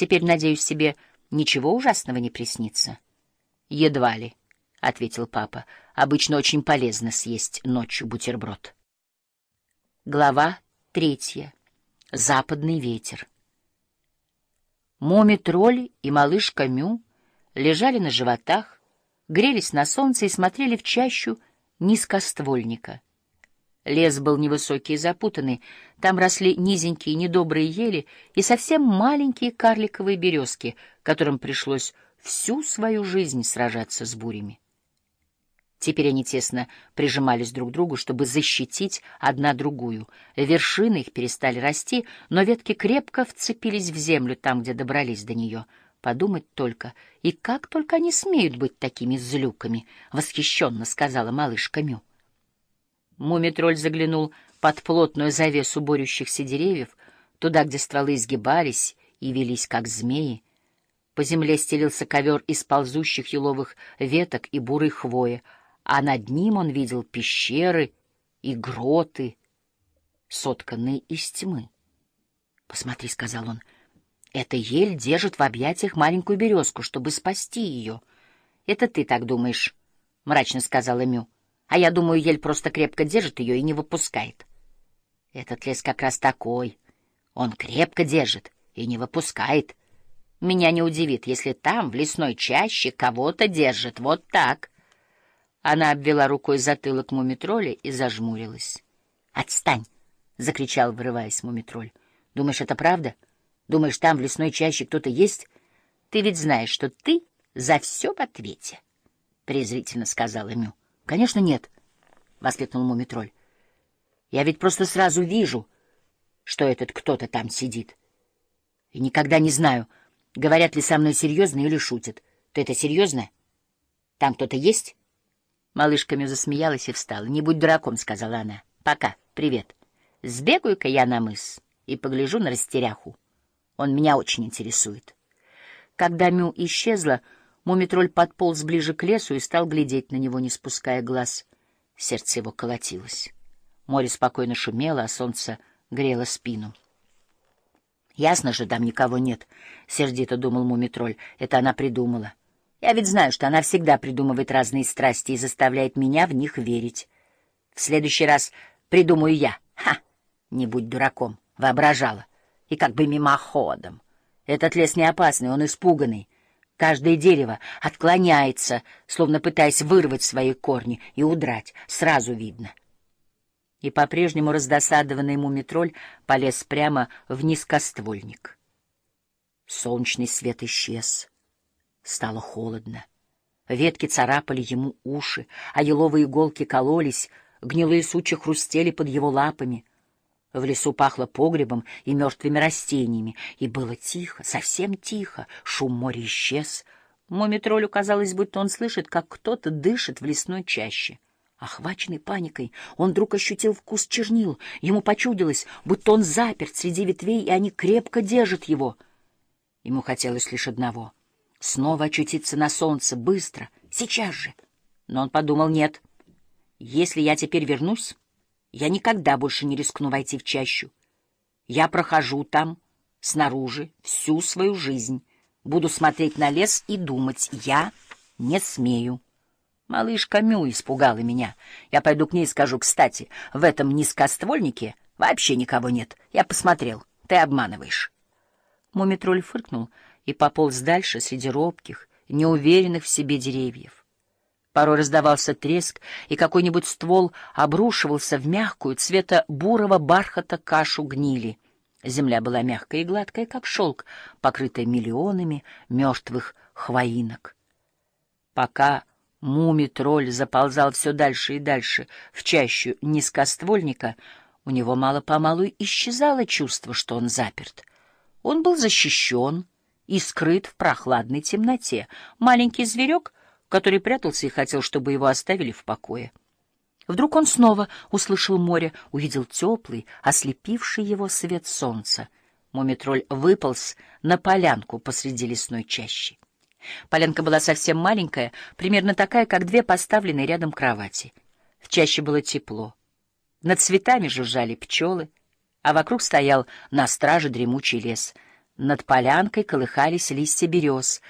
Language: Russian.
Теперь, надеюсь, себе ничего ужасного не приснится? — Едва ли, — ответил папа. — Обычно очень полезно съесть ночью бутерброд. Глава третья. Западный ветер. Моми-тролль и малышка Мю лежали на животах, грелись на солнце и смотрели в чащу низкоствольника — Лес был невысокий и запутанный, там росли низенькие недобрые ели и совсем маленькие карликовые березки, которым пришлось всю свою жизнь сражаться с бурями. Теперь они тесно прижимались друг к другу, чтобы защитить одна другую. Вершины их перестали расти, но ветки крепко вцепились в землю там, где добрались до нее. Подумать только, и как только они смеют быть такими злюками, — восхищенно сказала малышка Мю. Мумитроль заглянул под плотную завесу борющихся деревьев, туда, где стволы изгибались и велись, как змеи. По земле стелился ковер из ползущих еловых веток и бурой хвои, а над ним он видел пещеры и гроты, сотканные из тьмы. «Посмотри», — сказал он, — «эта ель держит в объятиях маленькую березку, чтобы спасти ее». «Это ты так думаешь», — мрачно сказала Мю. А я думаю, ель просто крепко держит ее и не выпускает. Этот лес как раз такой. Он крепко держит и не выпускает. Меня не удивит, если там, в лесной чаще, кого-то держит вот так. Она обвела рукой затылок мумитроля и зажмурилась. «Отстань!» — закричал, вырываясь мумитроль. «Думаешь, это правда? Думаешь, там, в лесной чаще, кто-то есть? Ты ведь знаешь, что ты за все в ответе!» — презрительно сказала Мю. Конечно, нет, — воскликнул Мумитроль. Я ведь просто сразу вижу, что этот кто-то там сидит. И никогда не знаю, говорят ли со мной серьезно или шутят. Ты это серьезно? Там кто-то есть? Малышка Мю засмеялась и встала. «Не будь дураком», — сказала она. «Пока. Привет. Сбегаю-ка я на мыс и погляжу на растеряху. Он меня очень интересует». Когда Мю исчезла, Мумитроль подполз ближе к лесу и стал глядеть на него, не спуская глаз. Сердце его колотилось. Море спокойно шумело, а солнце грело спину. «Ясно же, там никого нет», — сердито думал Мумитроль. «Это она придумала. Я ведь знаю, что она всегда придумывает разные страсти и заставляет меня в них верить. В следующий раз придумаю я. Ха! Не будь дураком. Воображала. И как бы мимоходом. Этот лес не опасный, он испуганный. Каждое дерево отклоняется, словно пытаясь вырвать свои корни и удрать, сразу видно. И по-прежнему раздосадованный мумитроль полез прямо в низкоствольник. Солнечный свет исчез. Стало холодно. Ветки царапали ему уши, а еловые иголки кололись, гнилые сучья хрустели под его лапами — в лесу пахло погребом и мертвыми растениями, и было тихо, совсем тихо, шум моря исчез. Мумитролю казалось, будто он слышит, как кто-то дышит в лесной чаще. Охваченный паникой, он вдруг ощутил вкус чернил. Ему почудилось, будто он заперт среди ветвей, и они крепко держат его. Ему хотелось лишь одного — снова очутиться на солнце, быстро, сейчас же. Но он подумал, нет, если я теперь вернусь, я никогда больше не рискну войти в чащу. Я прохожу там, снаружи, всю свою жизнь. Буду смотреть на лес и думать. Я не смею. Малышка Мю испугала меня. Я пойду к ней и скажу, кстати, в этом низкоствольнике вообще никого нет. Я посмотрел. Ты обманываешь. Мумитроль фыркнул и пополз дальше среди робких, неуверенных в себе деревьев. Порой раздавался треск, и какой-нибудь ствол обрушивался в мягкую цвета бурого бархата кашу гнили. Земля была мягкая и гладкая, как шелк, покрытая миллионами мертвых хвоинок. Пока муми-тролль заползал все дальше и дальше в чащу низкоствольника, у него мало-помалу исчезало чувство, что он заперт. Он был защищен и скрыт в прохладной темноте. Маленький зверек — который прятался и хотел, чтобы его оставили в покое. Вдруг он снова услышал море, увидел теплый, ослепивший его свет солнца. Мумитроль выполз на полянку посреди лесной чащи. Полянка была совсем маленькая, примерно такая, как две поставленные рядом кровати. В чаще было тепло. Над цветами жужжали пчелы, а вокруг стоял на страже дремучий лес. Над полянкой колыхались листья берез,